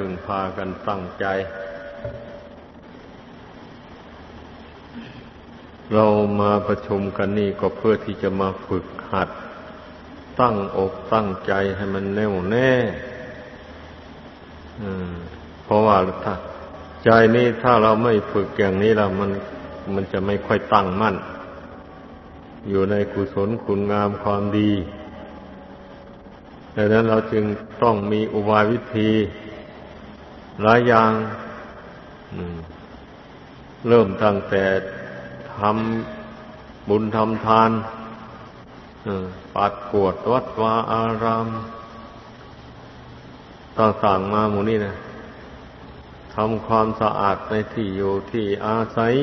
พึงพากันตั้งใจ เรามาประชุมกันนี่ก็เพื่อที่จะมาฝึกหัด ตั้งอกตั้งใจให้มันแน่วแน่เพราะว่าถ้าใจนี้ถ้าเราไม่ฝึกอย่างนี้เรามันมันจะไม่ค่อยตั้งมั่น อยู่ในกุศลคุณงามความดีดังนั้นเราจึงต้องมีอุบายวิธี หลายอย่างเริ่มตั้งแต่ทำบุญทำทานปัดกวดวัดวาอารามต่างๆมาหมู่นี้นะทำความสะอาดในที่อยู่ที่อาศัย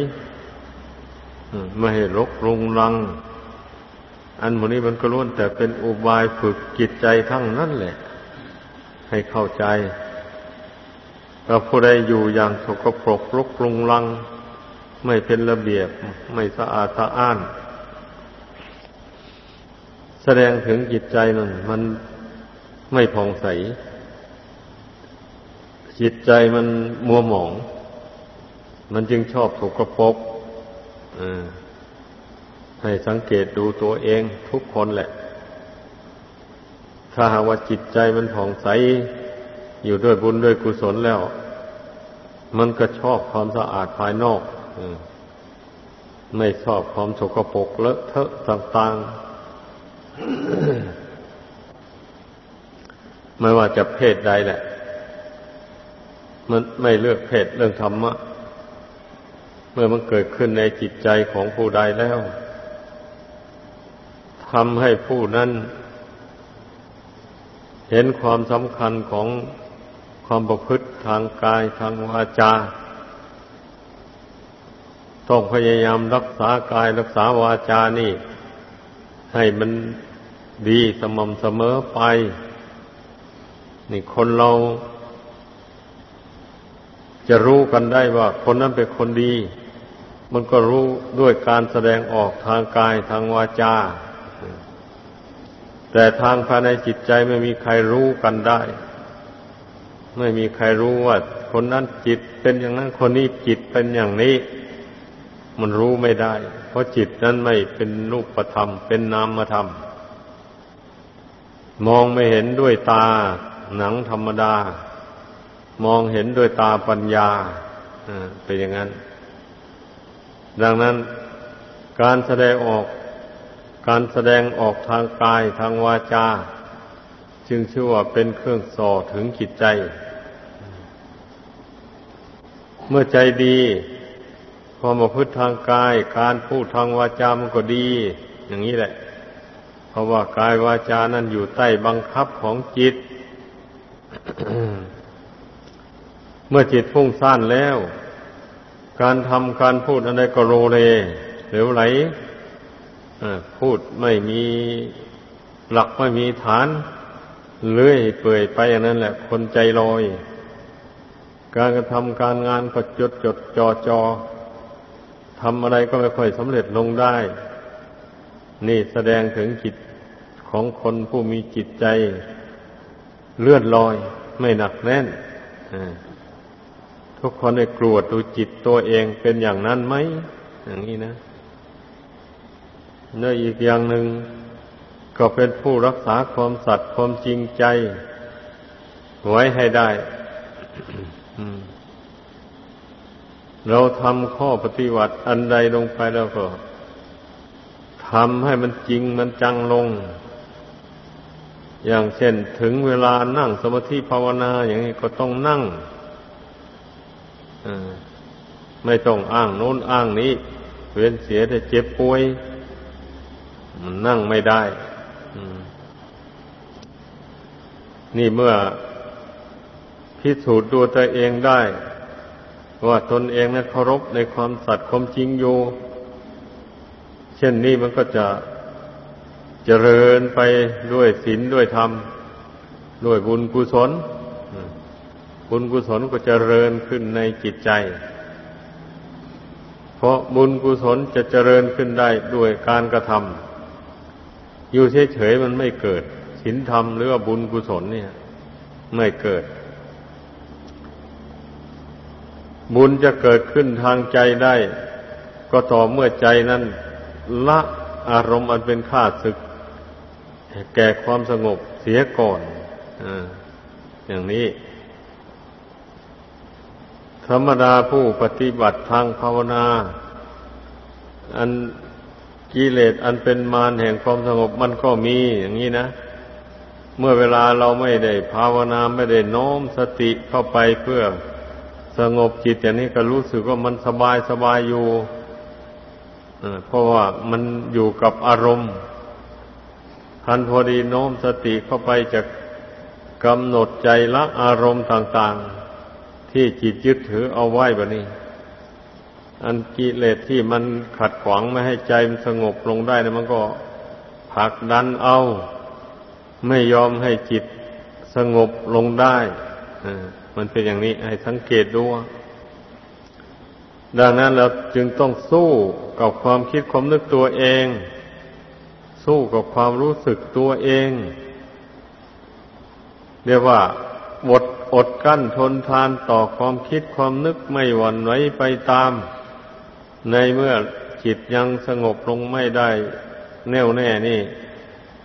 ไม่ให้รกรุงรัง อันหมดนี้มันก็ล้วนแต่เป็นอุบายฝึกจิตใจทั้งนั้นแหละ ให้เข้าใจ เราผู้ใดอยู่อย่างสกปรกรกรุงรัง ไม่เป็นระเบียบ ไม่สะอาดสะอ้าน แสดงถึงจิตใจมันมันไม่ผ่องใส จิตใจมันมัวหมอง มันจึงชอบสกปรกให้สังเกตดูตัวเองทุกคนแหละ ถ้าหากว่าจิตใจมันผ่องใส อยู่ด้วยบุญด้วยกุศลแล้ว มันก็ชอบความสะอาดภายนอกไม่ชอบความสกปรกเลอะเทอะต่างๆ ไม่ว่าจะเพศใดแหละ มันไม่เลือกเพศเรื่องธรรมะมื่อมันเกิดขึ้นในจิตใจของผู้ใดแล้วทำให้ผู้นั้น เห็นความสำคัญของ ความประพฤติทางกายทางวาจา ต้องพยายามรักษากายรักษาวาจานี่ ให้มันดีสม่ำเสมอไป นี่คนเรา จะรู้กันได้ว่า คนนั้นเป็นคนดี มันก็รู้ด้วยการแสดงออกทางกายทางวาจา แต่ทางภายในจิตใจไม่มีใครรู้กันได้ ไม่มีใครรู้ว่า คนนั้นจิตเป็นอย่างนั้นคนนี้จิตเป็นอย่างนี้ มันรู้ไม่ได้ เพราะจิตนั้นไม่เป็นรูปธรรม เป็นนามธรรม มองไม่เห็นด้วยตาหนังธรรมดา มองเห็นด้วยตาปัญญาเป็นอย่างนั้น ดังนั้นการแสดงออก การแสดงออกทางกายทางวาจา จึงชื่อว่าเป็นเครื่องส่อถึงจิตใจ เมื่อใจดีความประพฤติทางกาย การพูดทางวาจามันก็ดี อย่างนี้แหละ เพราะว่ากายวาจานั้นอยู่ใต้บังคับของจิต เมื่อจิตฟุ้งซ่านแล้ว การทำการพูดอะไรก็โรเลเหลวไหลพูดไม่มีหลักไม่มีฐาน เลื่อยเปื่อยไปอย่างนั้นแหละ คนใจลอย การกระทำการงานก็จดจดจอจอทำอะไรก็ไม่ค่อยสำเร็จลงได้ นี่แสดงถึงจิตของคนผู้มีจิตใจ เลื่อนลอย ไม่หนักแน่นทุกคนได้กลัวดูจิตตัวเองเป็นอย่างนั้นไหม อย่างนี้นะเนื้ออีกอย่างหนึ่งก็เป็นผู้รักษาความสัตย์ความจริงใจ ไว้ให้ได้ เราทำข้อปฏิบัติอันใดลงไปแล้วก็ทำให้มันจริงมันจังลง อย่างเช่นถึงเวลานั่งสมาธิภาวนาอย่างนี้ก็ต้องนั่งไม่ต้องอ้างโน้นอ้างนี้ เว้นเสียแต่เจ็บป่วย มันนั่งไม่ได้นี่เมื่อ พิสูจน์ตัวตัวเองได้ ว่าตนเองนั้นเคารพในความสัตย์ความจริงอยู่เช่นนี้มันก็จะเจริญไปด้วยศีลด้วยธรรม ด้วยบุญกุศล บุญกุศลก็จเจริญขึ้นในจิตใจ เพราะบุญกุศลจะเจริญขึ้นได้ด้วยการกระทำอยู่เฉยๆมันไม่เกิดศีลธรรมหรือว่าบุญกุศลเนี่ย ไม่เกิด บุญจะเกิดขึ้นทางใจได้ ก็ต่อเมื่อใจนั้น ละอารมณ์อันเป็นข้าศึก แก่ความสงบเสียก่อนออย่างนี้ ธรรมดาผู้ปฏิบัติทางภาวนา อันกิเลสอันเป็นมารแห่งความสงบมันก็มีอย่างนี้นะ เมื่อเวลาเราไม่ได้ภาวนาไม่ได้น้อมสติเข้าไปเพื่อ สงบจิตอย่างนี้ก็รู้สึกว่ามันสบายสบายอยู่เพราะว่ามันอยู่กับอารมณ์ทันพอดีโน้มสติเข้าไปจะกำหนดใจละอารมณ์ต่าง ๆ ที่จิตยึดถือเอาไว้แบบนี้ อันกิเลสที่มันขัดขวางไม่ให้ใจมันสงบลงได้นะมันก็ผลักดันเอา ไม่ยอมให้จิตสงบลงได้ มันเป็นอย่างนี้ ให้สังเกตดูดังนั้นเราจึงต้องสู้กับความคิดความนึกตัวเอง สู้กับความรู้สึกตัวเอง เรียกว่าอดอดกั้นทนทานต่อความคิดความนึกไม่หวั่นไหวไปตาม ในเมื่อจิตยังสงบลงไม่ได้ แน่วแน่นี่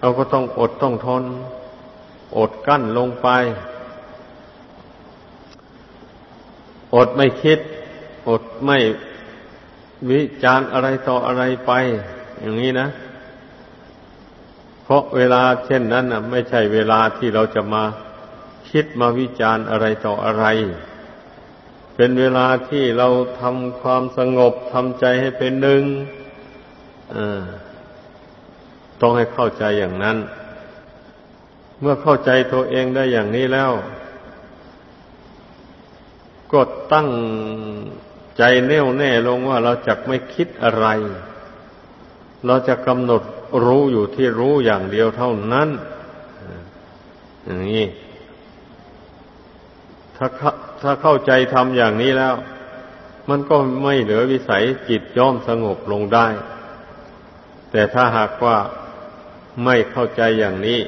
เราก็ต้องอดต้องทน อดกั้นลงไป อดไม่คิด อดไม่วิจารอะไรต่ออะไรไป อย่างนี้นะ เพราะเวลาเช่นนั้นนะไม่ใช่เวลาที่เราจะมาคิดมาวิจารณ์อะไรต่ออะไร เป็นเวลาที่เราทำความสงบทำใจให้เป็นหนึ่งต้องให้เข้าใจอย่างนั้น เมื่อเข้าใจตัวเองได้อย่างนี้แล้ว ก็ตั้งใจแน่วแน่ลงว่าเราจะไม่คิดอะไร เราจะกำหนดรู้อยู่ที่รู้อย่างเดียวเท่านั้นอย่างนี้ถ้าถ้าเข้าใจทำอย่างนี้แล้ว มันก็ไม่เหลือวิสัยจิตย่อมสงบลงได้ แต่ถ้าหากว่าไม่เข้าใจอย่างนี้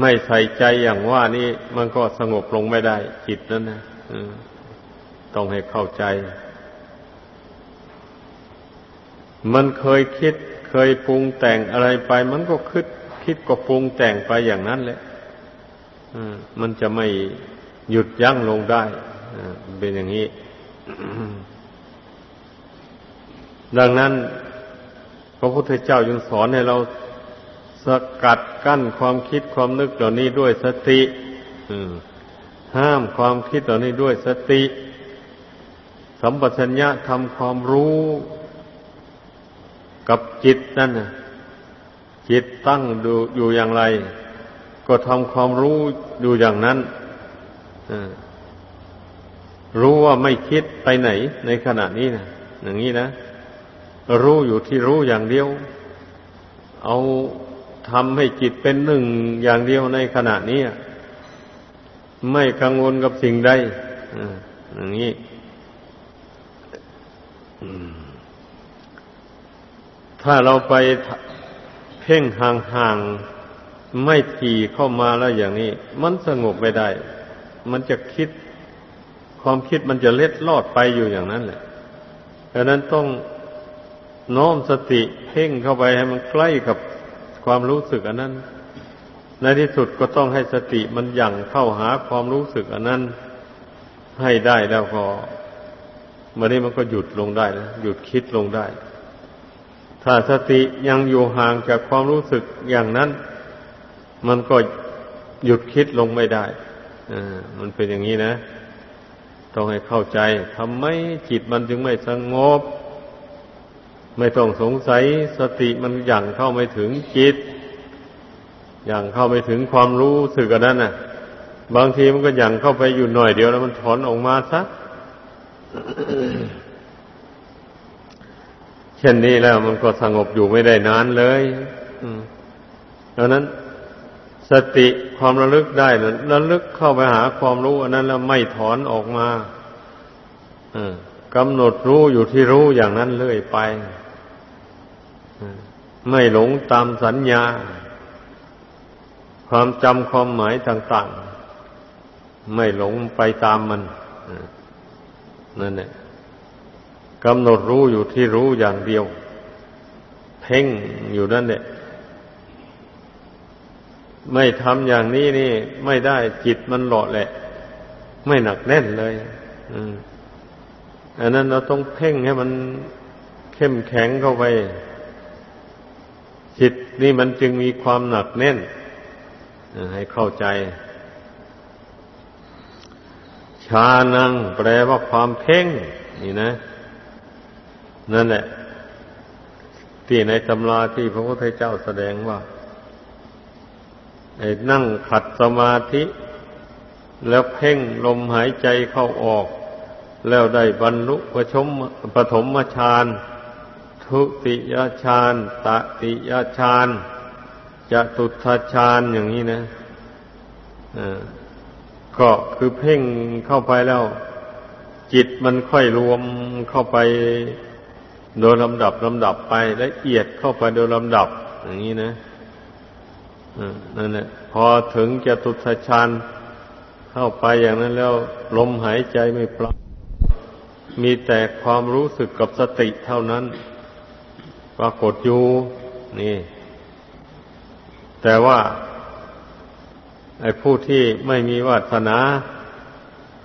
ไม่ใส่ใจอย่างว่านี้มันก็สงบลงไม่ได้ จิตนั้นนะต้องให้เข้าใจ มันเคยคิดเคยปรุงแต่งอะไรไป มันก็คิดคิดก็ปรุงแต่งไปอย่างนั้นแหละมันจะไม่หยุดยั้งลงได้เป็นอย่างนี้ ดังนั้น พระพุทธเจ้ายังสอนให้เรา สกัดกั้นความคิดความนึกเหล่านี้ด้วยสติห้ามความคิดเหล่านี้ด้วยสติ สัมปชัญญะทำความรู้กับจิตนั่นจิตตั้งดูอยู่อย่างไร ก็ทำความรู้ดูอย่างนั้นรู้ว่าไม่คิดไปไหน ในขณะนี้นะอย่างนี้นะ รู้อยู่ที่รู้อย่างเดียว เอา ทำให้จิตเป็นหนึ่งอย่างเดียวในขณะนี้ ไม่กังวลกับสิ่งใดอย่างนี้ถ้าเราไปเพ่งห่างๆไม่ทีเข้ามาแล้วอย่างนี้ มันสงบไม่ได้ มันจะคิด ความคิดมันจะเล็ดลอดไปอยู่อย่างนั้นแหละดังนั้นต้องน้อมสติเพ่งเข้าไปให้มันใกล้กับ ความรู้สึกอันนั้น ในที่สุดก็ต้องให้สติมันยั่งเข้าหาความรู้สึกอันนั้น ให้ได้แล้วก็เมื่อนี้มันก็หยุดลงได้แล้วหยุดคิดลงได้ ถ้าสติยังอยู่ห่างจากความรู้สึกอย่างนั้น มันก็หยุดคิดลงไม่ได้อมันเป็นอย่างนี้นะ ต้องให้เข้าใจทำไมจิตมันจึงไม่สงบ ไม่ต้องสงสัยสติมันอย่างเข้าไม่ถึงจิต อย่างเข้าไม่ถึงความรู้สึกกันนั้นน่ะ บางทีมันก็อย่างเข้าไปอยู่หน่อยเดียวแล้วมันถอนออกมาซะเช่นนี้แล้วมันก็สงบอยู่ไม่ได้นานเลยดังนั้นสติความระลึกได้ระลึกเข้าไปหาความรู้อันนั้นแล้วไม่ถอนออกมากำหนดรู้อยู่ที่รู้อย่างนั้นเรื่อยไป ไม่หลงตามสัญญา ความจำความหมายต่างๆ ไม่หลงไปตามมันนั่นแหละกำหนดรู้อยู่ที่รู้อย่างเดียว เพ่งอยู่นั่นแหละไม่ทำอย่างนี้นี่ ไม่ได้จิตมันหล่อแหละ ไม่หนักแน่นเลยอันนั้นเราต้องเพ่งให้มันเข้มแข็งเข้าไป จิตนี่มันจึงมีความหนักแน่นให้เข้าใจ ชานังแปลว่าความเพ่ง นี่นะ นั่นแหละ ที่ในตำราที่พระพุทธเจ้าแสดงว่าไอ้นั่งขัดสมาธิ แล้วเพ่งลมหายใจเข้าออก แล้วได้บรรลุปชมปฐมฌาน ทุติยฌานตติยฌานจะตุทฌานอย่างนี้นะก็คือเพ่งเข้าไปแล้ว จิตมันค่อยรวมเข้าไป โดยลำดับลำดับไปละเอียดเข้าไปโดยลำดับ อย่างนี้นะนั่นแหละพอถึงจะตุทฌานเข้าไปอย่างนั้นแล้ว ลมหายใจไม่ปรามีแต่ความรู้สึกกับสติเท่านั้น ปรากฏอยู่นี่ แต่ว่า ไอ้ผู้ที่ไม่มีวาสนา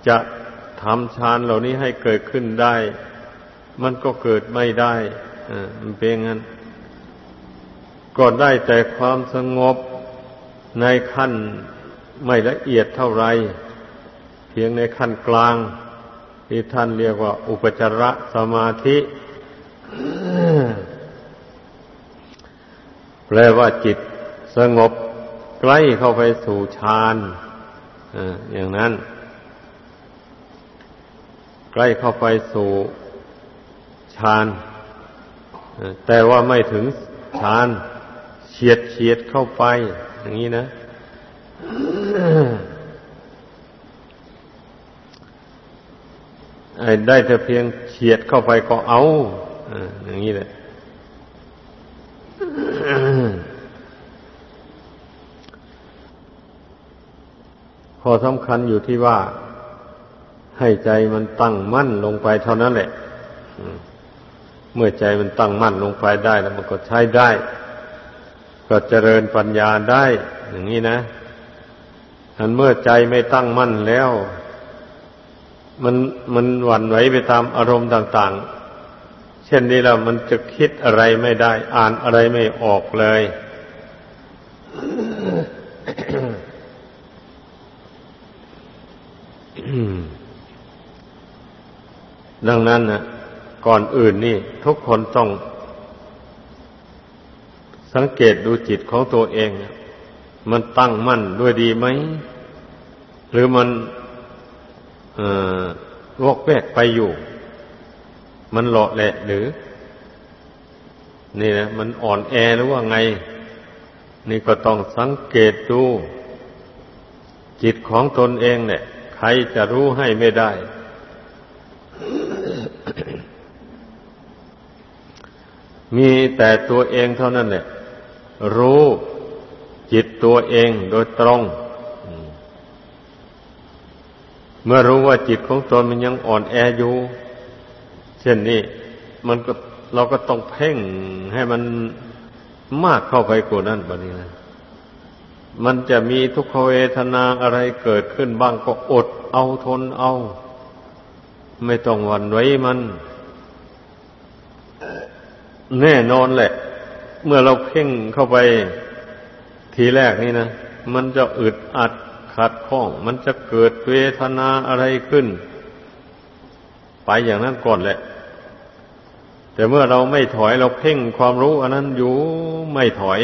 จะทำฌานเหล่านี้ให้เกิดขึ้นได้ มันก็เกิดไม่ได้อ่ามันเป็นงั้น ก็ได้แต่ความสงบในขั้นไม่ละเอียดเท่าไร เพียงในขั้นกลาง ที่ท่านเรียกว่า อุปจารสมาธิ แปลว่าจิตสงบใกล้เข้าไปสู่ฌานอย่างนั้น ใกล้เข้าไปสู่ฌานแต่ว่าไม่ถึงฌานเฉียดเฉียดเข้าไป อย่างนี้นะได้แต่เพียงเฉียดเข้าไปก็เอาอย่างนี้แหละพ อสำคัญอยู่ที่ว่า ให้ใจมันตั้งมั่นลงไปเท่านั้นแหละเมื่อใจมันตั้งมั่นลงไปได้แล้วมันก็ใช้ได้ ก็เจริญปัญญาได้ อย่างนี้นะอันเมื่อใจไม่ตั้งมั่นแล้ว มันมันหวั่นไหวไปตามอารมณ์ต่าง ๆ เช่นนี้แล้วมันจะคิดอะไรไม่ได้ อ่านอะไรไม่ออกเลย ดังนั้นนะก่อนอื่นนี่ ทุกคนต้อง สังเกตดูจิตของตัวเอง มันตั้งมั่นด้วยดีไหม หรือมันวอกแวกไปอยู่ มันหล่อแหละหรือ นี่นะมันอ่อนแอหรือว่าไง นี่ก็ต้องสังเกตดูจิตของตนเองเนี่ย ครจะรู้ให้ไม่ได้ มีแต่ตัวเองเท่านั้นแหละรู้จิตตัวเองโดยตรง เมื่อรู้ว่าจิตของตนมันยังอ่อนแออยู่ เช่นนี้มันก็เราก็ต้องเพ่งให้มันมากเข้าไปกว่านั้นบนี้นะ มันจะมีทุกขเวทนาอะไรเกิดขึ้นบ้างก็อดเอาทนเอา ไม่ต้องหวั่นไหวมัน แน่นอนแหละ เมื่อเราเพ่งเข้าไปทีแรกนี่นะ มันจะอึดอัดขัดข้อง มันจะเกิดเวทนาอะไรขึ้น ไปอย่างนั้นก่อนแหละ แต่เมื่อเราไม่ถอยเราเพ่งความรู้อันนั้นอยู่ไม่ถอย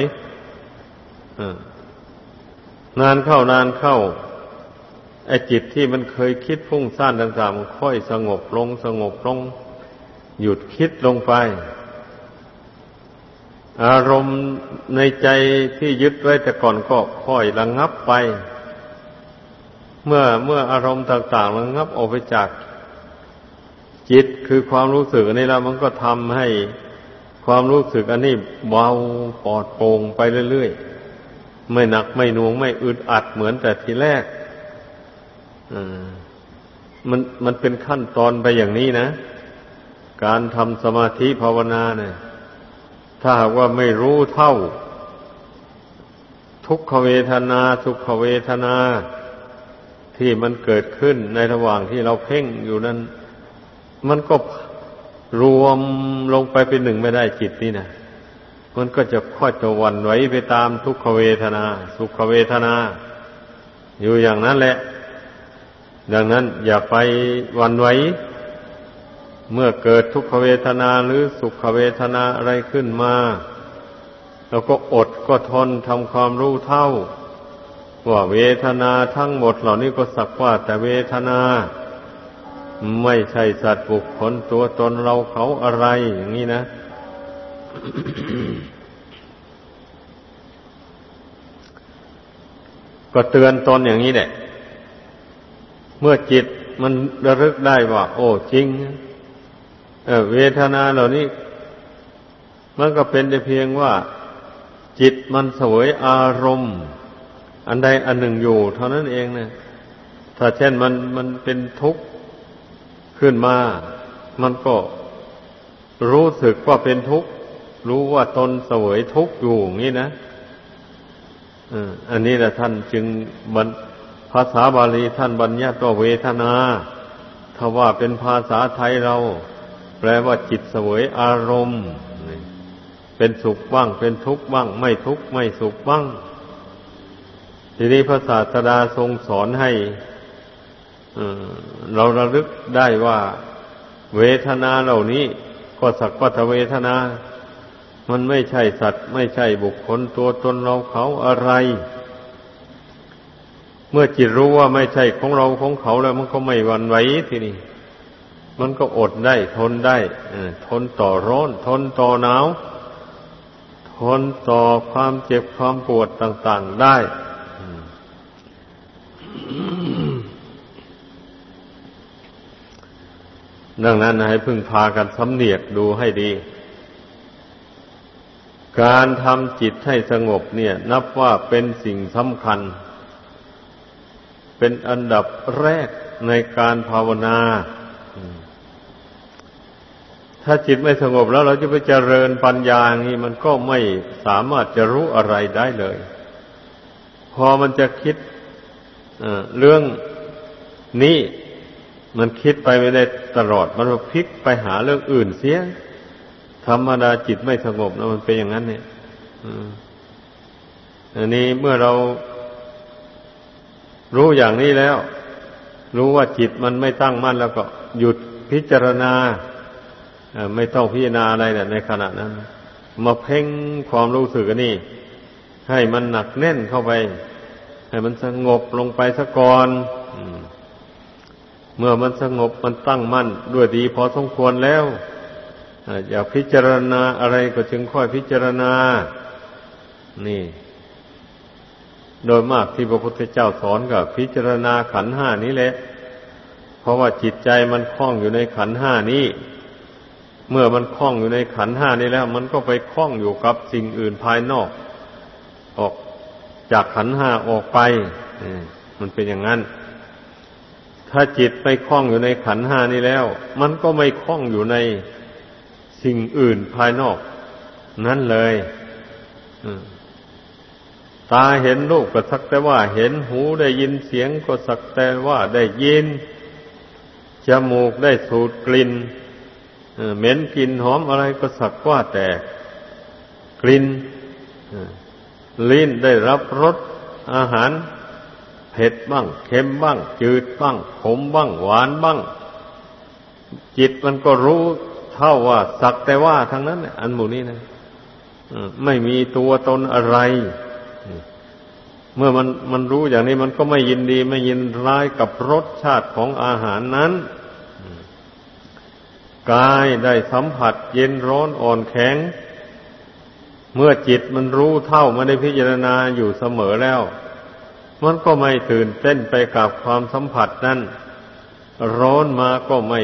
อ นานเข้านานเข้าไอ้จิตที่มันเคยคิดพุ่งซ่านต่างๆมันค่อยสงบลงสงบลง หยุดคิดลงไป อารมณ์ในใจที่ยึดไว้แต่ก่อนก็ค่อยระงงับไป เมื่อเมื่ออารมณ์ต่างๆระงงับออกไปจากจิตคือความรู้สึกนนี้แล้วมันก็ทำให้ความรู้สึกอันนี้เบาปลอดโปร่งไปเรื่อยๆ ไม่หนักไม่หน่วงไม่อึดอัดเหมือนแต่ทีแรกมันมันเป็นขั้นตอนไปอย่างนี้นะ การทำสมาธิภาวนาเนี่ย ถ้าหากว่าไม่รู้เท่า ทุกขเวทนา สุขเวทนา ที่มันเกิดขึ้นในระหว่างที่เราเพ่งอยู่นั้น มันก็รวมลงไปเป็นหนึ่งไม่ได้จิตนี่นะ มันก็จะค่อยจะวันไหวไปตามทุกขเวทนา สุขเวทนา อยู่อย่างนั้นแหละ ดังนั้นอย่าไปวันไหวเมื่อเกิดทุกขเวทนาหรือสุขเวทนาอะไรขึ้นมาเราก็อดก็ทนทำความรู้เท่า ว่าเวทนาทั้งหมดเหล่านี้ก็สักว่าแต่เวทนา ไม่ใช่สัตว์บุคคลตัวตนเราเขาอะไรอย่างนี้นะ ก็เตือนตนอย่างนี้แหละ เมื่อจิตมันระลึกได้ว่า โอ้จริงเเวทนาเหล่านี้ มันก็เป็นแต่เพียงว่า จิตมันสวยอารมณ์ อันใดอันหนึ่งอยู่ เท่านั้นเองเนะถ้าเช่นมันมันเป็นทุกข์ขึ้นมา มันก็รู้สึกว่าเป็นทุกข์ รู้ว่าตนเสวยทุกข์อยู่อย่างนี้นะอันนี้แหละท่านจึงภาษาบาลีท่านบัญญัติว่าเวทนา ถ้าว่าเป็นภาษาไทยเรา แปลว่าจิตเสวยอารมณ์ เป็นสุขบ้าง เป็นทุกข์บ้าง ไม่ทุกข์ไม่สุขบ้าง ทีนี้พระศาสดาทรงสอนให้เราระลึกได้ว่า เวทนาเหล่านี้ก็สักวัฏเวทนา มันไม่ใช่สัตว์ ไม่ใช่บุคคลตัวตนเราเขาอะไร เมื่อจิตรู้ว่าไม่ใช่ของเราของเขาแล้วมันก็ไม่หวั่นไหวทีนี้มันก็อดได้ ทนได้ทนต่อร้อน ทนต่อหนาว ทนต่อความเจ็บความปวดต่าง ๆได้ดังนั้นให้พึ่งพากันสำเนียกดูให้ดี การทำจิตให้สงบเนี่ย นับว่าเป็นสิ่งสำคัญ เป็นอันดับแรกในการภาวนา ถ้าจิตไม่สงบแล้วเราจะไปเจริญปัญญาอย่างนี้มันก็ไม่สามารถจะรู้อะไรได้เลย พอมันจะคิดเรื่องนี้มันคิดไปไม่ได้ตลอด มันพลิกไปหาเรื่องอื่นเสีย ธรรมดาจิตไม่สงบนะมันเป็นอย่างนั้น เนี่ยอันนี้เมื่อเรารู้อย่างนี้แล้ว รู้ว่าจิตมันไม่ตั้งมั่นแล้วก็หยุดพิจารณาไม่ต้องพิจารณาอะไรในขณะนั้น มาเพ่งความรู้สึกนี่ ให้มันหนักแน่นเข้าไป ให้มันสงบลงไปสะก่อนเมื่อมันสงบมันตั้งมั่นด้วยดีพอสมควรแล้ว อยากพิจารณาอะไรก็จึงค่อยพิจารณา นี่ โดยมากที่พระพุทธเจ้าสอนกับพิจารณาขันห้านี้แหละ เพราะว่าจิตใจมันคล้องอยู่ในขันห้านี้ เมื่อมันคล้องอยู่ในขันห้านี้แล้ว มันก็ไปคล้องอยู่กับสิ่งอื่นภายนอก ออกจากขันห้าออกไป มันเป็นอย่างนั้น ถ้าจิตไปคล้องอยู่ในขันห้านี้แล้ว มันก็ไม่คล้องอยู่ใน สิ่งอื่นภายนอก นั้นเลยตาเห็นรูปก็สักแต่ว่าเห็นหูได้ยินเสียงก็สักแต่ว่าได้ยิน จมูกได้สูดกลิ่นเหม็นกลิ่นหอมอะไรก็สักว่าแต่กลิ่นลิ้นได้รับรสอาหารเผ็ดบ้าง เค็มบ้าง จืดบ้าง ขมบ้าง หวานบ้าง จิตมันก็รู้ เท่าว่าสักแต่ว่าทั้งนั้น อันหมู่นี้นะไม่มีตัวตนอะไร เมื่อมันมันรู้อย่างนี้มันก็ไม่ยินดี ไม่ยินร้ายกับรสชาติของอาหารนั้นกายได้สัมผัสเย็นร้อนอ่อนแข็ง เมื่อจิตมันรู้เท่ามาได้พิจารณาอยู่เสมอแล้ว มันก็ไม่ตื่นเต้นไปกับความสัมผัสนั้นร้อนมาก็ไม่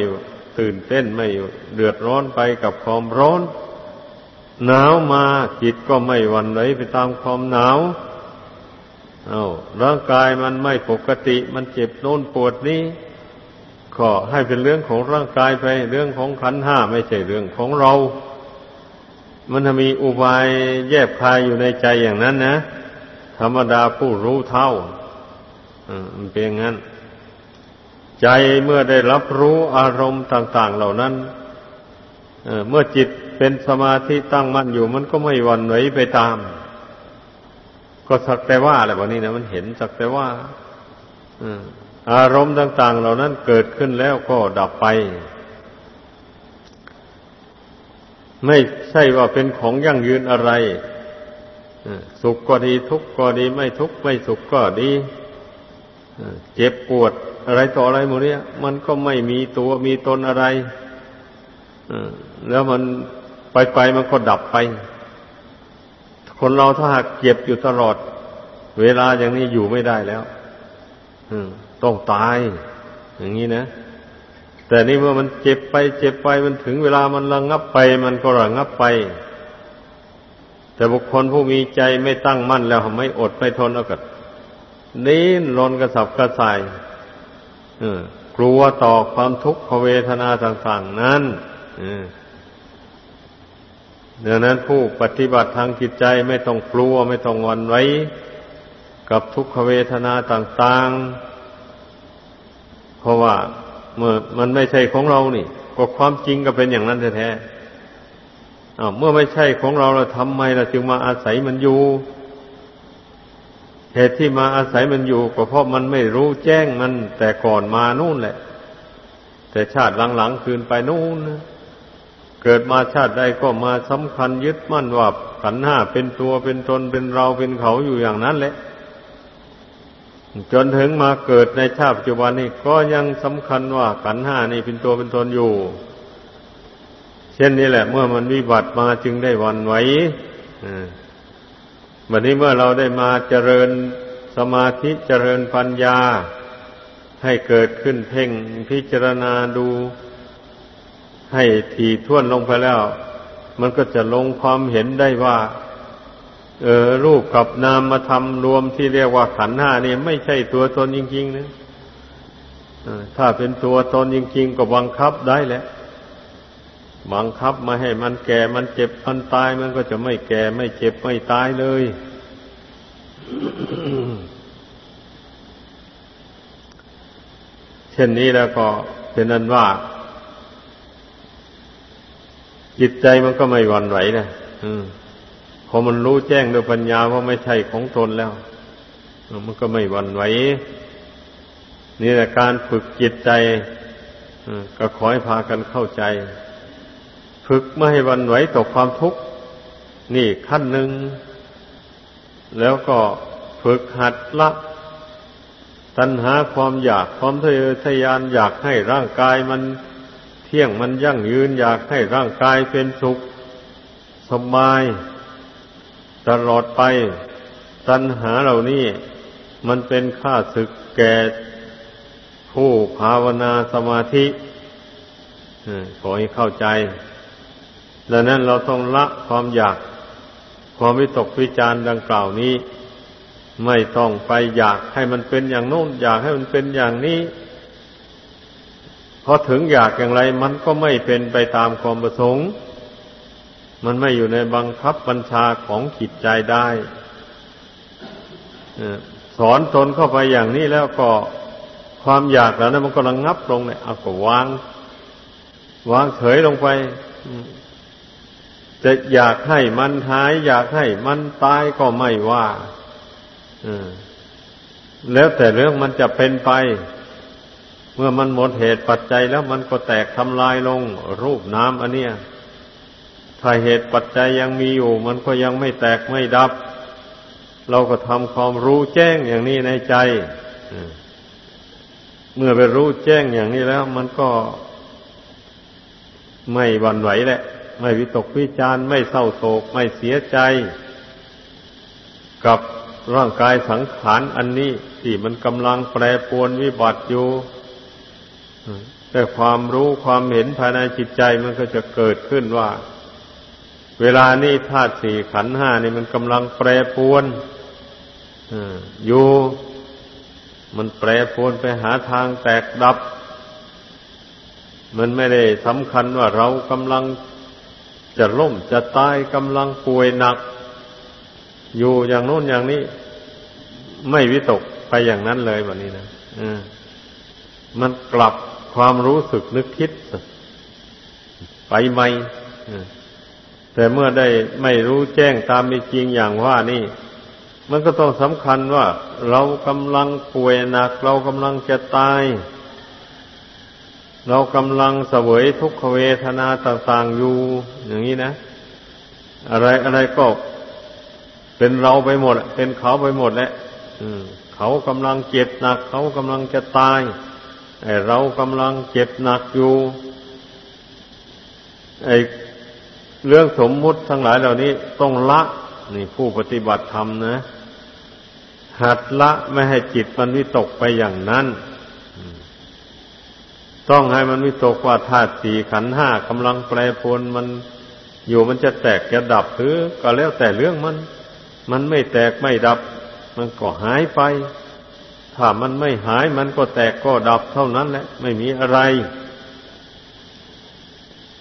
ตื่นเต้นไม่เดือดร้อนไปกับความร้อน หนาวมาจิตก็ไม่หวั่นไหวไปตามความหนาวเอาร่างกายมันไม่ปกติ มันเจ็บโน่นปวดนี้ก็ให้เป็นเรื่องของร่างกายไป เรื่องของขันห้าไม่ใช่เรื่องของเรา มันมีอุบายแยบคายอยู่ในใจอย่างนั้นนะ ธรรมดาผู้รู้เท่ามันเป็นอย่างนั้น ใจเมื่อได้รับรู้อารมณ์ต่าง ๆ เหล่านั้นเมื่อจิตเป็นสมาธิตั้งมั่นอยู่ มันก็ไม่วันไหวไปตาม ก็สักแต่ว่าอะไรแบบนี้นะมันเห็นสักแต่ว่าอารมณ์ต่าง ๆ เหล่านั้นเกิดขึ้นแล้วก็ดับไป ไม่ใช่ว่าเป็นของยั่งยืนอะไรสุขก็ดีทุกข์ก็ดีไม่ทุกข์ไม่สุขก็ดี เจ็บปวดอะไรต่ออะไรหมดเนี้ยมันก็ไม่มีตัวมีตนอะไรแล้วมันไปไปมันก็ดับไป คนเราถ้าหากเจ็บอยู่ตลอด เวลาอย่างนี้อยู่ไม่ได้แล้วต้องตาย อย่างนี้นะ แต่นี่เมื่อมันเจ็บไป เจ็บไปมันถึงเวลามันระงงับไป มันก็ระงงับไป แต่บุคคลผู้มีใจไม่ตั้งมั่นแล้วไม่อดไม่ทนเอากั ดนิ้นรนกระสับกระส่ายกลัวต่อความทุกขเวทนาต่างๆนั้นดังนั้นผู้ปฏิบัติทางจิตใจไม่ต้องกลัวไม่ต้องวันไว้กับทุกขเวทนาต่างๆ เพราะว่าเมื่อมันไม่ใช่ของเรานี่ ก็ความจริงก็เป็นอย่างนั้นแท้ๆเมื่อไม่ใช่ของเราเราทำไมเราจึงมาอาศัยมันอยู่ เหตุที่มาอาศัยมันอยู่ก็เพราะมันไม่รู้แจ้งมัน แต่ก่อนมานู่นแหละ แต่ชาติหลังๆคืนไปนู่นนะเกิดมาชาติใดก็มาสำคัญยึดมั่นว่าขันห้าเป็นตัวเป็นตนเป็นเราเป็นเขาอยู่อย่างนั้นแหละ จนถึงมาเกิดในชาติปัจจุบันนี้ก็ยังสำคัญว่าขันห้านี่เป็นตัวเป็นตนอยู่ เช่นนี้แหละ เมื่อมันวิบัติมาจึงได้วันไหว วันนี้เมื่อเราได้มาเจริญสมาธิเจริญปัญญา ให้เกิดขึ้นเพ่งพิจารณาดู ให้ทีท่วนลงไปแล้ว มันก็จะลงความเห็นได้ว่า เออรูปกับนามมาทำรวมที่เรียกว่าขันห้านี่ไม่ใช่ตัวตนจริงๆนะถ้าเป็นตัวตนจริง ๆ ก็บังคับได้แหละ บังคับมาให้มันแก่มันเจ็บมันตายมันก็จะไม่แก่ไม่เจ็บไม่ตายเลย เช่นนี้แล้วก็เป็นนั้นว่า จิตใจมันก็ไม่หวั่นไหวนะพอมันรู้แจ้งด้วยปัญญาว่าไม่ใช่ของตนแล้ว มันก็ไม่หวั่นไหวนี่แหละการฝึกจิตใจก็ขอให้พากันเข้าใจ ฝึกไม่ให้วันไหวต่อความทุกข์ นี่ขั้นหนึ่ง แล้วก็ฝึกหัดละ ตัณหาความอยากความทะเยอทะยานอยากให้ร่างกายมันเที่ยงมันยั่งยืน อยากให้ร่างกายเป็นสุขสบายตลอดไป ตัณหาเหล่านี้มันเป็นข้าศึกแก่ผู้ภาวนาสมาธิขอให้เข้าใจ ดังนั้นเราต้องละความอยาก ความวิตกวิจารดังกล่าวนี้ ไม่ต้องไปอยากให้มันเป็นอย่างโน้นอยากให้มันเป็นอย่างนี้พอถึงอยากอย่างไร มันก็ไม่เป็นไปตามความประสงค์ มันไม่อยู่ในบังคับบัญชาของจิตใจได้สอนตนเข้าไปอย่างนี้แล้วก็ความอยากแล้วนะมันก็ระงงับลงเลยเอาก็วาง วางเฉยลงไป จะอยากให้มันหาย อยากให้มันตายก็ไม่ว่าแล้วแต่เรื่องมันจะเป็นไป เมื่อมันหมดเหตุปัจจัยแล้วมันก็แตกทำลายลง รูปน้ำอันเนี้ยถ้าเหตุปัจจัยยังมีอยู่ มันก็ยังไม่แตกไม่ดับ เราก็ทำความรู้แจ้งอย่างนี้ในใจเมื่อไปรู้แจ้งอย่างนี้แล้ว มันก็ไม่หวั่นไหวแหละ ไม่วิตกวิจารไม่เศร้าโศก ไม่เสียใจ กับร่างกายสังขารอันนี้ที่มันกำลังแปรปรวนวิบัติอยู่แต่ความรู้ความเห็นภายในจิตใจมันก็จะเกิดขึ้นว่า เวลานี้ธาตุสี่ขันห้านี่มันกำลังแปรปรวนอยู่มันแปรปรวนไปหาทางแตกดับ มันไม่ได้สำคัญว่าเรากำลัง จะล่มจะตายกำลังป่วยหนัก อยู่อย่างโน้นอย่างนี้ ไม่วิตกไปอย่างนั้นเลยแบบนี้นะมันกลับความรู้สึกนึกคิด ไปใหม่แต่เมื่อได้ไม่รู้แจ้งตามเป็นจริงอย่างว่านี่ มันก็ต้องสำคัญว่า เรากำลังป่วยหนัก เรากำลังจะตาย เรากำลังเสวยทุกขเวทนาต่างๆอยู่ อย่างนี้นะ อะไรอะไรก็เป็นเราไปหมดเป็นเขาไปหมดแหละเขากำลังเจ็บหนัก เขากำลังจะตายไอเรากำลังเจ็บหนักอยู่ไอเรื่องสมมุติทั้งหลายเหล่านี้ต้องละนี่ผู้ปฏิบัติธรรมนะ หัดละไม่ให้จิตมันวิตกไปอย่างนั้น ต้องให้มันวิตกว่าธาตุสี่ขันห้ากำลังแปรปรวนมันอยู่มันจะแตกจะดับหรือก็แล้วแต่เรื่องมัน มันไม่แตกไม่ดับ มันก็หายไป ถ้ามันไม่หายมันก็แตกก็ดับเท่านั้นแหละ ไม่มีอะไร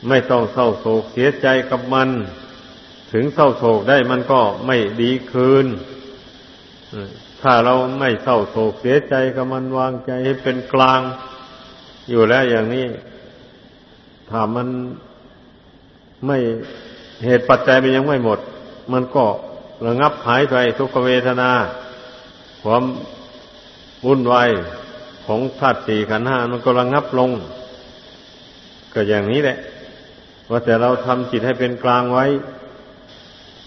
ไม่ต้องเศร้าโศกเสียใจกับมัน ถึงเศร้าโศกได้มันก็ไม่ดีคืนถ้าเราไม่เศร้าโศกเสียใจกับมันวางใจให้เป็นกลาง อยู่แล้วอย่างนี้ถามันไม่เหตุปัจจัยมันยังไม่หมด มันก็ระงับหายไปทุกเวทนา ความวุ่นวายของธาตุสี่ขันห้ามันก็ระงับลง ก็อย่างนี้แหละ ว่าแต่เราทำจิตให้เป็นกลางไว้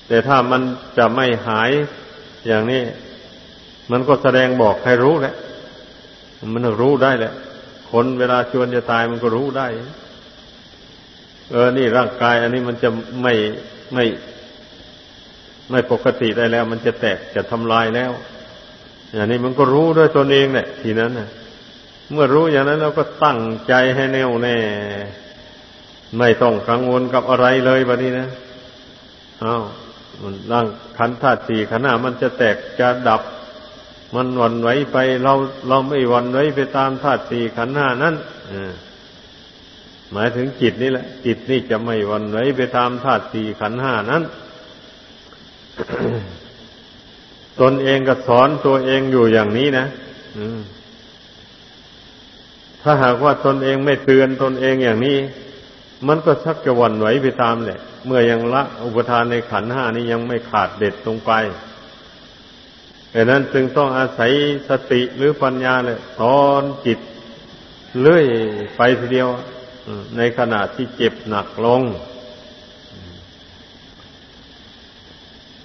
แต่ถ้ามันจะไม่หายอย่างนี้ มันก็แสดงบอกให้รู้แหละ มันรู้ได้แหละ คนเวลาชวนจะตายมันก็รู้ได้ เออ นี่ร่างกาย อันนี้มันจะไม่ไม่ ไม่ปกติได้แล้ว มันจะแตกจะทำลายแล้ว อย่างนี้มันก็รู้ด้วยตนเองแหละทีนั้นนะเมื่อรู้อย่างนั้นเราก็ตั้งใจให้แน่วแน่ ไม่ต้องกังวลกับอะไรเลยแบบนี้นะอ้าวมันร่างขันธาตุสี่ขณะมันจะแตกจะดับ มันวันไหวไปเราเราไม่วันไหวไปตามธาตุสี่ขันห้านั้นหมายถึงจิตนี่แหละ จิตนี่จะไม่วันไหวไปตามธาตุสี่ขันห้านั้น ตนเองก็สอนตัวเองอยู่อย่างนี้นะถ้าหากว่าตนเองไม่เตือนตนเองอย่างนี้ มันก็ชักจะวันไหวไปตามแหละ เมื่อยังละอุปทานในขันห้านี้ยังไม่ขาดเด็ดลงไป ดังนั้นจึงต้องอาศัยสติหรือปัญญาเลยตอนจิตเลื่อยไปทีเดียวในขณะที่เจ็บหนักลง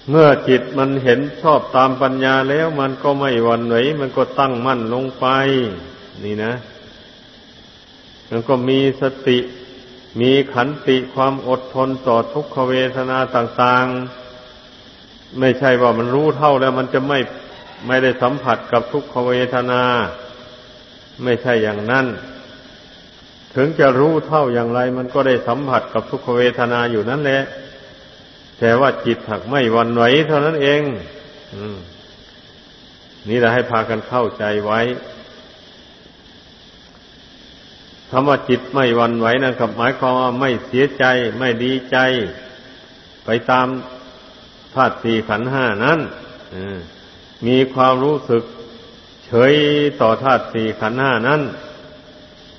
เมื่อจิตมันเห็นชอบตามปัญญาแล้วมันก็ไม่วันไหวมันก็ตั้งมั่นลงไป นี่นะ มันก็มีสติมีขันติความอดทนต่อทุกขเวทนาต่าง ๆ ไม่ใช่ว่ามันรู้เท่าแล้วมันจะไม่ ไม่ได้สัมผัสกับทุกขเวทนา ไม่ใช่อย่างนั้น ถึงจะรู้เท่าอย่างไร มันก็ได้สัมผัสกับทุกขเวทนาอยู่นั่นแหละ แต่ว่าจิตถักไม่วันไหวเท่านั้นเองนี่เราให้พากันเข้าใจไว้คำว่าจิตไม่วันไหวนะครับหมายความว่าไม่เสียใจ ไม่ดีใจ ไปตามธาตุสี่ขันห้านั้น มีความรู้สึกเฉยต่อธาตุสี่ขันห้านั้น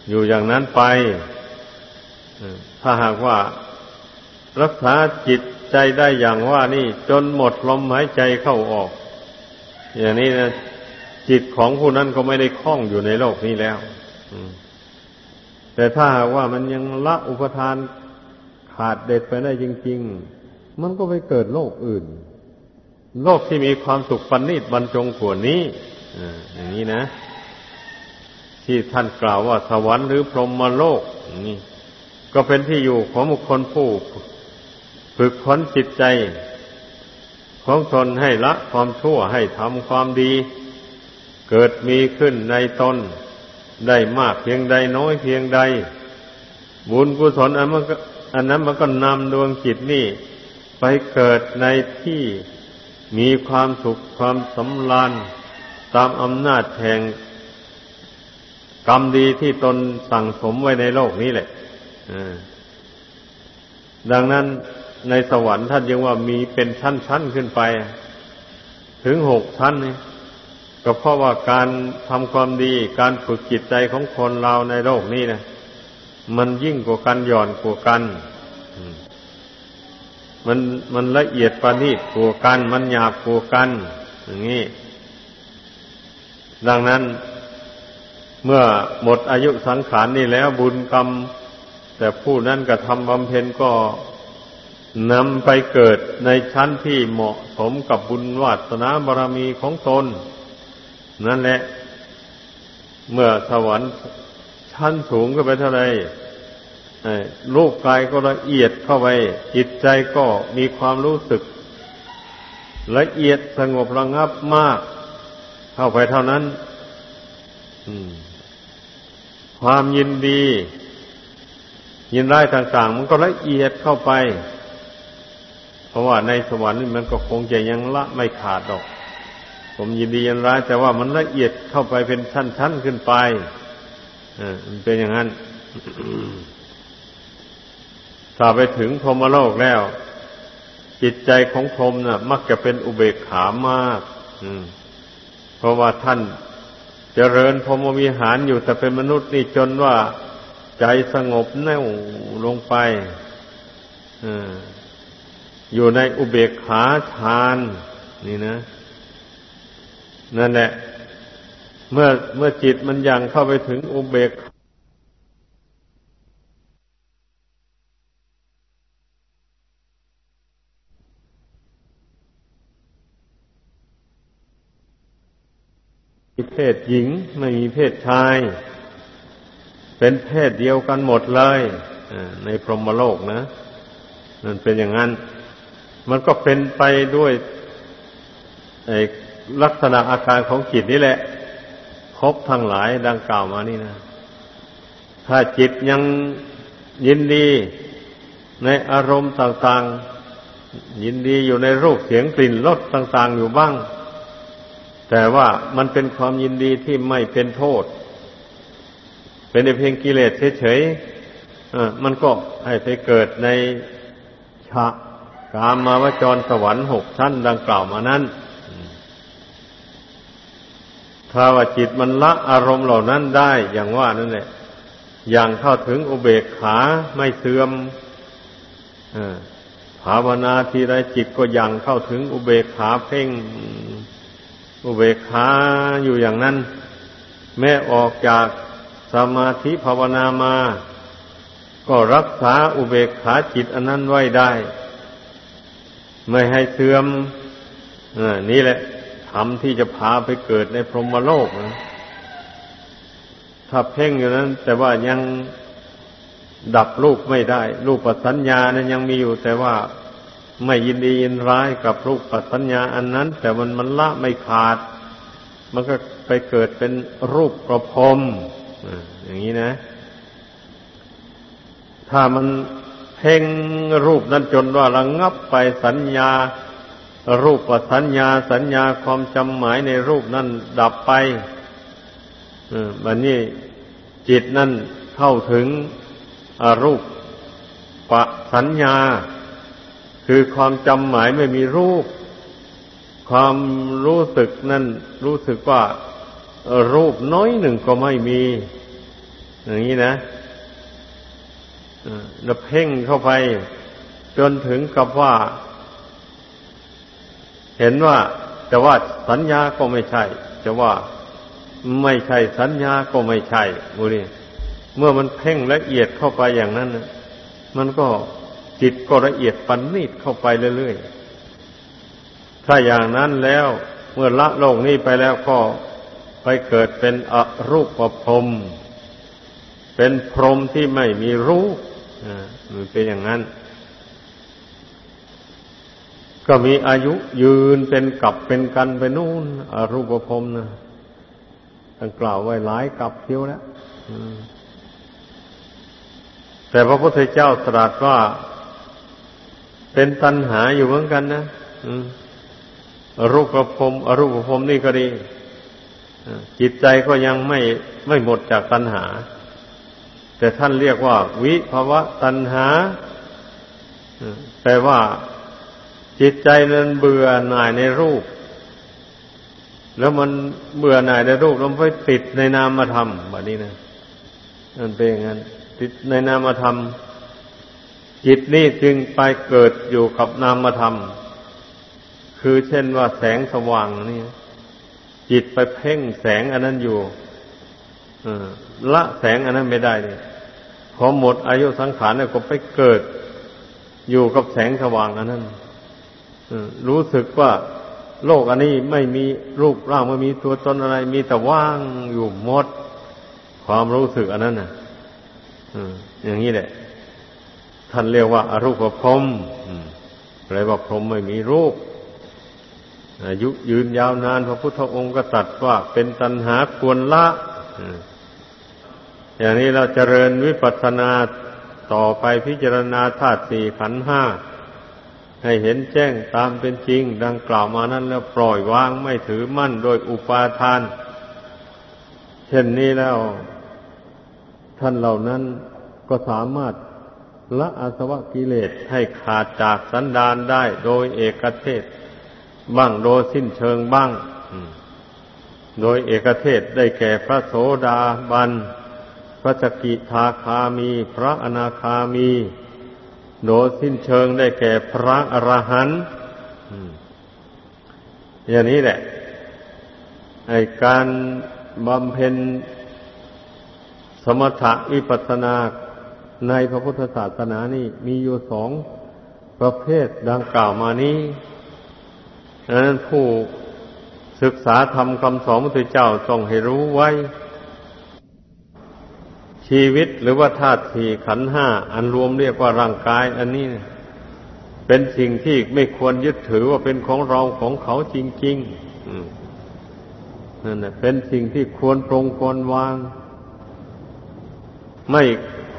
อยู่อย่างนั้นไป ถ้าหากว่ารักษาจิตใจได้อย่างว่านี่จนหมดลมหายใจเข้าออก อย่างนี้นะจิตของผู้นั้นก็ไม่ได้คล้องอยู่ในโลกนี้แล้วแต่ถ้าหากว่ามันยังละอุปทานขาดเด็ดไปได้จริง ๆ มันก็ไปเกิดโลกอื่น โลกที่มีความสุขปันนิดบรรจงกว่านี้อย่างนี้นะ ที่ท่านกล่าวว่าสวรรค์หรือพรหมโลกนี่ก็เป็นที่อยู่ของบุคคลผู้ฝึกค้นจิตใจ ของตนให้ละความชั่วให้ทำความดี เกิดมีขึ้นในตนได้มากเพียงใดน้อยเพียงใด บุญกุศลอันมันก็อันนั้นมันก็นำดวงจิตนี่ไปเกิดในที่ มีความสุขความสำราญตามอำนาจแห่งกรรมดีที่ตนสั่งสมไว้ในโลกนี้แหละดังนั้นในสวรรค์ท่านยังว่ามีเป็นชั้นๆขึ้นไป ถึงหกชั้นนี่ก็เพราะว่าการทำความดีการฝึกจิตใจของคนเราในโลกนี้นะมันยิ่งกว่ากันหย่อนกว่ากัน มันมันละเอียดประณีตกว่ากัน มันหยาบกว่ากัน อย่างนี้ ดังนั้น เมื่อหมดอายุสังขารนี่แล้วบุญกรรม แต่ผู้นั้นกระทำบำเพ็ญก็นำไปเกิดในชั้นที่เหมาะสมกับบุญวาสนาบารมีของตน นั่นแหละ เมื่อสวรรค์ชั้นสูงก็ไปเท่าไร รูปกายก็ละเอียดเข้าไปจิตใจก็มีความรู้สึก ละเอียดสงบระงับมาก เข้าไปเท่านั้นความยินดี ยินร้ายต่างๆ มันก็ละเอียดเข้าไป เพราะว่าในสวรรค์นี่มันก็คงจะยังละไม่ขาดดอก ผมยินดียินร้าย แต่ว่ามันละเอียดเข้าไปเป็นชั้นๆขึ้นไปอ่ามันเป็นอย่างนั้น ถ้าไปถึงพรหมโลกแล้ว จิตใจของพรหมนะ่ะ มักจะเป็นอุเบกขามากเพราะว่าท่านจเจริญพรหมวิหารอยู่แต่เป็นมนุษย์นี่จนว่าใจสงบแน่วลงไปอยู่ในอุเบกขาฌาน นี่นะ นั่นแหละ เมื่อเมื่อจิตมันยังเข้าไปถึงอุเบกขาเพศหญิง ไม่มีเพศชาย เป็นเพศเดียวกันหมดเลยในพรหมโลกนะมันเป็นอย่างนั้น มันก็เป็นไปด้วยลักษณะอาการของจิตนี่แหละครบทั้งหลายดังกล่าวมานี่นะ ถ้าจิตยังยินดีในอารมณ์ต่างๆ ยินดีอยู่ในรูปเสียงกลิ่นรสต่าง ๆ อยู่บ้าง แต่ว่ามันเป็นความยินดีที่ไม่เป็นโทษ เป็นเพียงกิเลสเฉยๆมันก็ให้ไปเกิดในชะกามาวจรสวรรค์หกชั้นดังกล่าวมานั้นถ้าว่าจิตมันละอารมณ์เหล่านั้นได้อย่างว่านั่นแหละ อย่างเข้าถึงอุเบกขาไม่เสื่อมภาวนาทีไรจิตก็ยังเข้าถึงอุเบกขาเพ่ง อุเบกขาอยู่อย่างนั้น แม้ออกจากสมาธิภาวนามา ก็รักษาอุเบกขาจิตอันนั้นไว้ได้ ไม่ให้เสื่อมนี่แหละทำที่จะพาไปเกิดในพรหมโลกนะถ้าเพ่งอยู่นั้น แต่ว่ายังดับรูปไม่ได้ รูปปัสัญญานั้นยังมีอยู่แต่ว่า ไม่ยินดียินร้ายกับรูปปัญญาอันนั้น แต่มันมันละไม่ขาด มันก็ไปเกิดเป็นรูปประพรมอย่างนี้นะ ถ้ามันเพ่งรูปนั้นจนว่าระงงับไปสัญญา รูปสัญญาสัญญาความจำหมายในรูปนั้นดับไปบันนี้จิตนั้นเข้าถึงรูปปะสัญญา คือความจำหมายไม่มีรูป ความรู้สึกนั่นรู้สึกว่ารูปน้อยหนึ่งก็ไม่มี อย่างนี้นะแล้วเพ่งเข้าไป จนถึงกับว่า เห็นว่าจะว่าสัญญาก็ไม่ใช่ จะว่าไม่ใช่สัญญาก็ไม่ใช่มูนี่เมื่อมันเพ่งละเอียดเข้าไปอย่างนั้นมันก็ จิตก็ละเอียดปันนีดเข้าไปเรื่อยๆ ถ้าอย่างนั้นแล้วเมื่อละโลกนี้ไปแล้วก็ไปเกิดเป็นอรูปรพรม เป็นพรมที่ไม่มีรูปมันเป็นอย่างนั้น ก็มีอายุยืนเป็นกับเป็นกันไปนู่นอรูปภพนะตั้งกล่าวไว้หลายกับเที่ยวแล้วแต่พระพุทธเจ้าตรัสว่า เป็นตัณหาอยู่เหมือนกันนะรูปประพรมอรูปประพรมนี่ก็ดีจิตใจก็ยังไม่ไม่หมดจากตัณหา แต่ท่านเรียกว่า วิภวะตัณหาแปลว่า จิตใจนั้นเบื่อหน่ายในรูป แล้วมันเบื่อหน่ายในรูปแล้วไปติดในนามธรรมแบบนี้นะมันเป็นอย่างนั้นติดในนามธรรม จิตนี่จึงไปเกิดอยู่กับนามธรรม คือเช่นว่าแสงสว่างนี่จิตไปเพ่งแสงอันนั้นอยู่ละแสงอันนั้นไม่ได้เลยพอหมดอายุสังขารเนี่ยก็ไปเกิด อยู่กับแสงสว่างอันนั้นรู้สึกว่าโลกอันนี้ไม่มีรูปร่างไม่มีตัวตนอะไร มีแต่ว่างอยู่หมด ความรู้สึกอันนั้นน่ะอย่างนี้แหละ ท่านเรียกว่าอารูปพรมแปลว่าพรมไม่มีรูป อายุยืนยาวนานพระพุทธองค์ก็ตัดว่าเป็นตัณหาควรละอย่างนี้เราเจริญวิปัสสนาต่อไปพิจารณาธาตุสี่ขันห้าให้เห็นแจ้งตามเป็นจริง ดังกล่าวมานั้นแล้วปล่อยวางไม่ถือมั่นโดยอุปาทาน เช่นนี้แล้ว ท่านเหล่านั้นก็สามารถ ละอาสวะกิเลสให้ขาดจากสันดานได้โดยเอกเทศ บ้างโดยสิ้นเชิงบ้าง โดยเอกเทศได้แก่พระโสดาบัน พระสกิทาคามี พระอนาคามี โดยสิ้นเชิงได้แก่พระอรหันต์อย่างนี้แหละ ไอการบำเพ็ญสมถะวิปัสสนา ในพระพุทธศาสนานี่มีอยู่สองประเภทดังกล่าวมานี้ดังนั้นผู้ศึกษาทำคำสอนพระพุทธเจ้าต้องให้รู้ไว้ ชีวิตหรือว่าธาตุสี่ขันห้าอันรวมเรียกว่าร่างกาย อันนี้เป็นสิ่งที่ไม่ควรยึดถือว่าเป็นของเราของเขาจริงๆนั่นแหละเป็นสิ่งที่ควรปรงควรวาง ไม่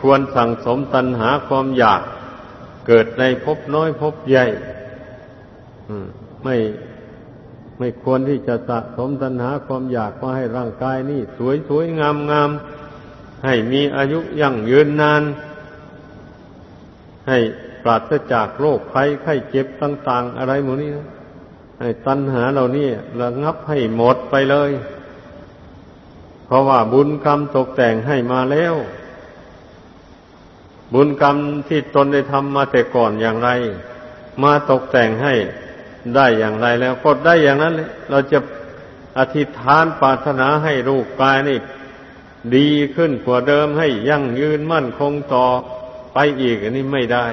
ควรสั่งสมตัณหาความอยากเกิดในภพน้อยภพใหญ่ไม่ไม่ควรที่จะสะสมตัณหาความอยากมาให้ร่างกายนี่ สวยสวยงามงามให้มีอายุยั่งยืนนาน ให้ปราศจากโรคภัยไข้เจ็บต่าง ๆ อะไรหมดนี้นะให้ตัณหาเหล่านี้ระงับให้หมดไปเลย เพราะว่าบุญกรรมตกแต่งให้มาแล้ว บุญกรรมที่ตนได้ทำมาแต่ก่อนอย่างไร มาตกแต่งให้ได้อย่างไรแล้วก็ได้อย่างนั้นเลยเราจะอธิษฐานปรารถนาให้รูปกายนี่ดีขึ้นกว่าเดิมให้ยั่งยืนมั่นคงต่อไปอีกอันนี้ไม่ได้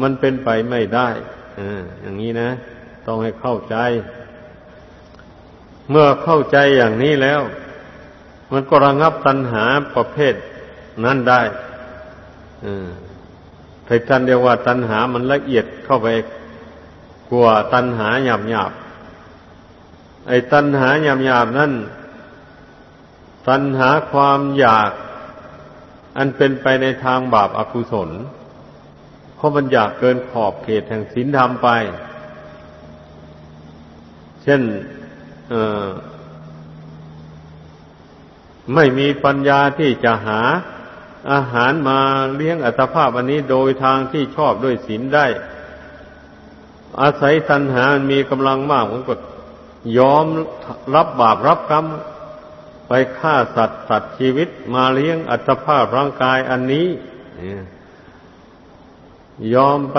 มันเป็นไปไม่ได้ออย่างนี้นะ ต้องให้เข้าใจ เมื่อเข้าใจอย่างนี้แล้ว มันก็ระงับตัณหาประเภทนั้นได้ ไทท่านเรียกว่าตัณหามันละเอียดเข้าไปกลัวตัณหาหยาบหยาบไอ้ตัณหาหยาบหยาบนั่น ตัณหาความอยาก อันเป็นไปในทางบาปอากุศล เพราะมันอยากเกินขอบเขตแห่งศีลธรรมไป เช่นไม่มีปัญญาที่จะหา อาหารมาเลี้ยงอัตภาพอันนี้โดยทางที่ชอบด้วยศีลได้ อาศัยตัณหามีกำลังมากมันก็ยอมรับบาปรับกรรม ไปฆ่าสัตว์สัตว์ชีวิตมาเลี้ยงอัตภาพร่างกายอันนี้ ยอมไป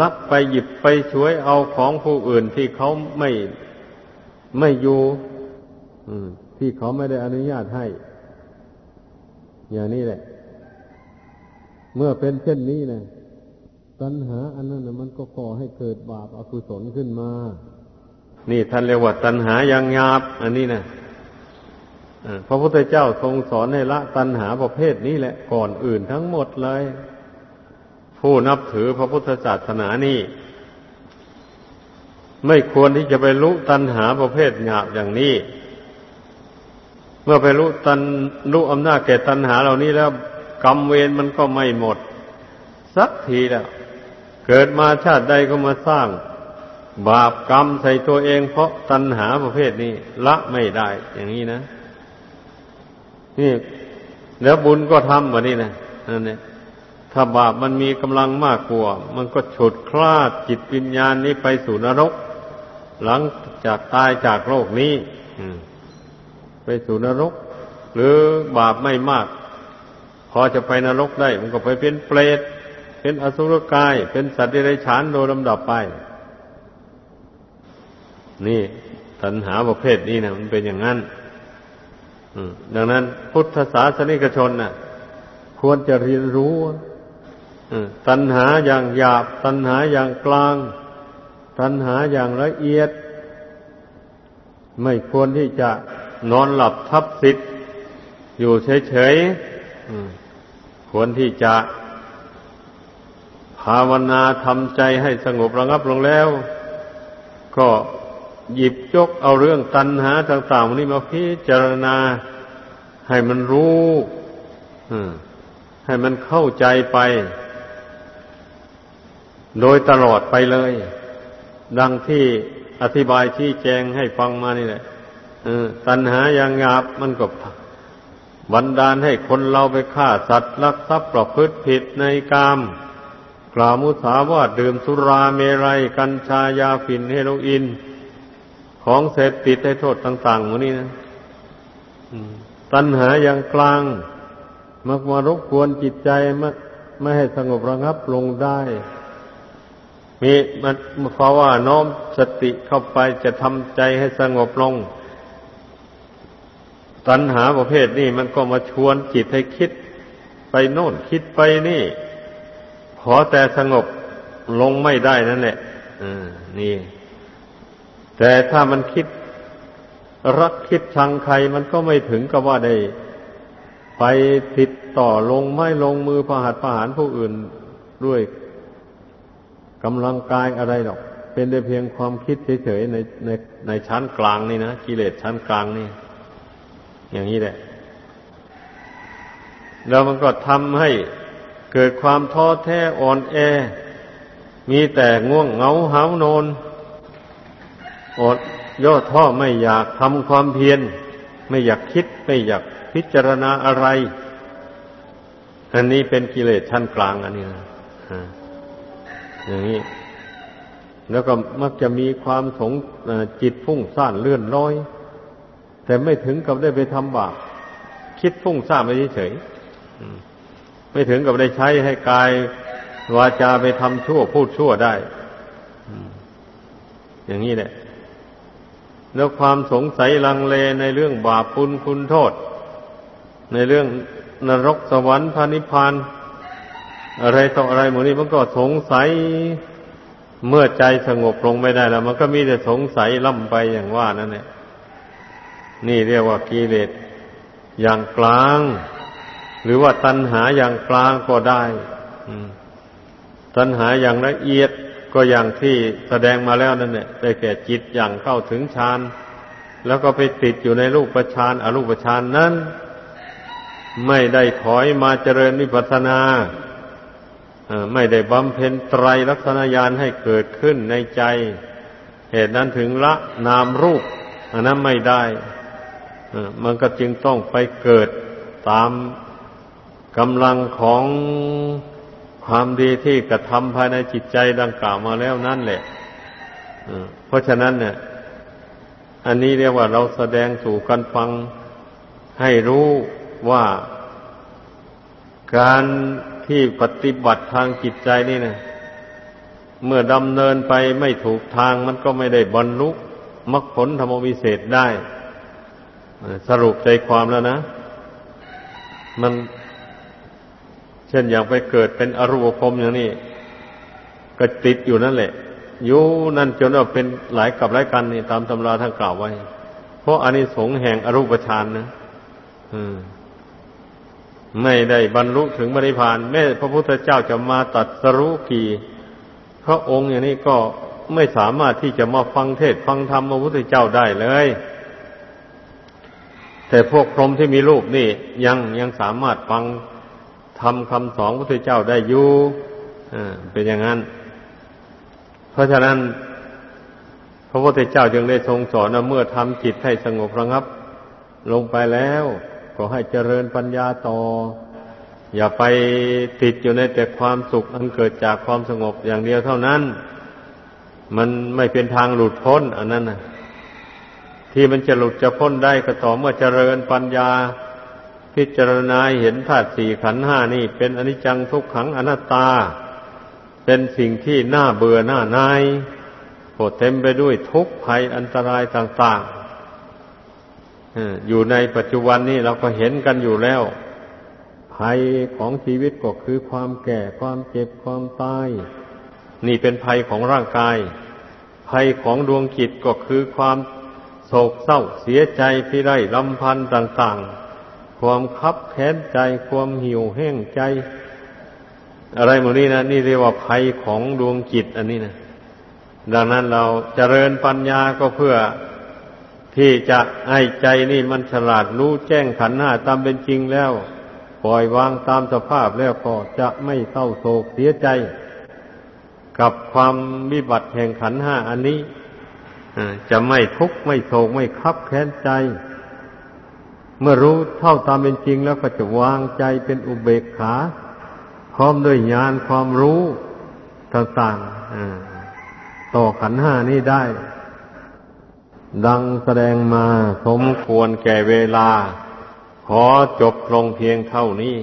ลักไปหยิบไปช่วยเอาของผู้อื่นที่เขาไม่ไม่อยู่ที่เขาไม่ได้อนุญาตให้ อย่างนี้แหละ เมื่อเป็นเช่นนี้นะตัณหาอันนั้นมันก็ก่อให้เกิดบาปอกุศลขึ้นมา นี่ท่านเรียกว่าตัณหายังหยาบ อันนี้นะพระพุทธเจ้าทรงสอนให้ละตัณหาประเภทนี้แหละก่อนอื่นทั้งหมดเลย ผู้นับถือพระพุทธศาสนานี่ ไม่ควรที่จะไปรู้ตัณหาประเภทหยาบอย่างนี้ เมื่อไปรู้ตันรู้อำนาจแก่ตัณหาเหล่านี้แล้ว กรรมเวรมันก็ไม่หมด สักทีแล้วเกิดมาชาติใดก็มาสร้าง บาปกรรมใส่ตัวเอง เพราะตัณหาประเภทนี้ละไม่ได้ อย่างนี้นะ นี่ แล้วบุญก็ทำแบบนี้นะนั่นเนี่ยถ้าบาปมันมีกำลังมากกว่า มันก็ฉุดคลาดจิตวิญญาณนี้ไปสู่นรก หลังจากตายจากโลกนี้ ไปสู่นรก หรือบาปไม่มาก พอจะไปนรกได้ มันก็ไปเป็นเปรตเป็นอสุรกาย เป็นสัตว์เดรัจฉานโดยลำดับไป นี่ตัณหาประเภทนี้นะมันเป็นอย่างนั้นดังนั้นพุทธศาสนิกชนนะ่ะ ควรจะเรียนรู้ตัณหาอย่างหยาบ ตัณหาอย่างกลาง ตัณหาอย่างละเอียด ไม่ควรที่จะ นอนหลับทับสิทธิ์อยู่เฉยๆควรที่จะภาวนาทำใจให้สงบระงับลงแล้ว ก็หยิบยกเอาเรื่องตัณหาต่างๆนี้มาพิจารณาให้มันรู้ให้มันเข้าใจไป โดยตลอดไปเลย ดังที่อธิบายชี้แจงให้ฟังมานี่แหละ ตัณหาอย่างงาบมันก็บันดาลให้คนเราไปฆ่าสัตว์ลักทรัพย์ประพฤติผิดในกาม กล่าวมุสาวาทดื่มสุราเมรัย กัญชายาฝิ่นเฮโรอีนของเสพติดให้โทษต่างๆหมดนี้นะตัณหาอย่างกลาง มักมารบกวนจิตใจไม่ไม่ให้สงบระงับลงได้มีมันเพราะว่าน้อมสติเข้าไปจะทำใจให้สงบลง ตัณหาประเภทนี้มันก็มาชวนจิตให้คิดไปโน่นคิดไปนี่ ขอแต่สงบลงไม่ได้นั่นแหละนี่ แต่ถ้ามันคิด รักคิดชังใครมันก็ไม่ถึงกับว่าได้ ไปติดต่อลงไม่ลงมือประหัตประหารผู้อื่นด้วยกำลังกายอะไรหรอก เป็นได้เพียงความคิดเฉยๆในในในชั้นกลางนี่นะกิเลสชั้นกลางนี่ อย่างนี้แหละ แล้วมันก็ทำให้เกิดความท้อแท้อ่อนแอ มีแต่ง่วงเหงาหาวนอนอดย่อท้อไม่อยากทำความเพียร ไม่อยากคิดไม่อยากพิจารณาอะไร อันนี้เป็นกิเลสชั้นกลางอันนี้นะอย่างนี้ แล้วก็มักจะมีความสงจิตฟุ้งซ่านเลื่อนลอย แต่ไม่ถึงกับได้ไปทำบาปคิดฟุ้งซ่านไปเฉยไม่ถึงกับได้ใช้ให้กายวาจาไปทำชั่วพูดชั่วได้อย่างนี้แหละแล้วความสงสัยลังเลในเรื่องบาปปุลคุณโทษ ในเรื่องนรกสวรรค์พานิพานอะไรต่ออะไรหมดนี้มันก็สงสัยเมื่อใจสงบลงไม่ได้แล้ว มันก็มีแต่สงสัยล่ำไปอย่างว่านั่นแหละ นี่เรียกว่ากิเลสอย่างกลาง หรือว่าตัณหาอย่างกลางก็ได้ตัณหาอย่างละเอียดก็อย่างที่แสดงมาแล้วนั่นเนี่ยได้แก่จิตอย่างเข้าถึงฌานแล้วก็ไปติดอยู่ในรูปฌานอรูปฌานนั้น ไม่ได้ถอยมาเจริญวิปัสสนาไม่ได้บำเพ็ญไตรลักษณญาณให้เกิดขึ้นในใจ เหตุนั้นถึงละนามรูปอันนั้นไม่ได้ มันก็จึงต้องไปเกิดตามกำลังของความดีที่กระทำภายในจิตใจดังกล่าวมาแล้วนั่นแหละเพราะฉะนั้นเนี่ยอันนี้เรียกว่าเราแสดงสู่กันฟังให้รู้ว่าการที่ปฏิบัติทางจิตใจนี่นะเมื่อดำเนินไปไม่ถูกทางมันก็ไม่ได้บรรลุมรรคผลธรรมวิเศษได้ สรุปใจความแล้วนะ มันเช่นอย่างไปเกิดเป็นอรูปภพอย่างนี้ก็ติดอยู่นั่นแหละอยู่นั่นจนว่าเป็นหลายกับหลายกันนี่ตามตำราท่านกล่าวไว้ เพราะอันนี้สงแห่งอรูปฌานนะไม่ได้บรรลุถึงบริพานแม้พระพุทธเจ้าจะมาตัดสรุกี่พระองค์อย่างนี้ก็ไม่สามารถที่จะมาฟังเทศฟังธรรมพระพุทธเจ้าได้เลย แต่พวกพรหมที่มีรูปนี่ยังยังสามารถฟังทำคำสอนพระพุทธเจ้าได้อยู่เป็นอย่างนั้น เพราะฉะนั้น พระพุทธเจ้าจึงได้ทรงสอนว่าเมื่อทำจิตให้สงบระงับ ลงไปแล้ว ก็ให้เจริญปัญญาต่อ อย่าไปติดอยู่ในแต่ความสุขอันเกิดจากความสงบอย่างเดียวเท่านั้น มันไม่เป็นทางหลุดพ้น อันนั้นนะ ที่มันจะหลุดจะพ้นได้ก็ต่อเมื่อเจริญปัญญา พิจารณาเห็นธาตุสี่ขันห้านี่ เป็นอนิจจังทุกขังอนัตตา เป็นสิ่งที่น่าเบื่อหน้านายโดเต็มไปด้วยทุกข์ภัยอันตรายต่างๆอยู่ในปัจจุบันนี้เราก็เห็นกันอยู่แล้ว ภัยของชีวิตก็คือความแก่ความเจ็บความตาย นี่เป็นภัยของร่างกาย ภัยของดวงจิตก็คือความ ศกเศร้าเสียใจพิไรลำพันธ์ต่าง ๆ ความคับแค้นใจความหิวแห้งใจ อะไรหมดนี้นะนี่เรียกว่าภัยของดวงจิตอันนี้นะดังนั้นเราเจริญปัญญาก็เพื่อที่จะให้ใจนี่มันฉลาดรู้แจ้งขันหน้าตามเป็นจริงแล้ว ปล่อยวางตามสภาพแล้วก็จะไม่เศร้าโศกเสียใจ กับความวิบัติแห่งขันห้าอันนี้ จะไม่ทุกข์ไม่โศกไม่คับแค้นใจ เมื่อรู้เท่าตามเป็นจริงแล้วก็จะวางใจเป็นอุเบกขาพร้อมด้วยญาณความรู้ต่างๆต่อขันห้านี้ได้ ดังแสดงมาสมควรแก่เวลา ขอจบลงเพียงเท่านี้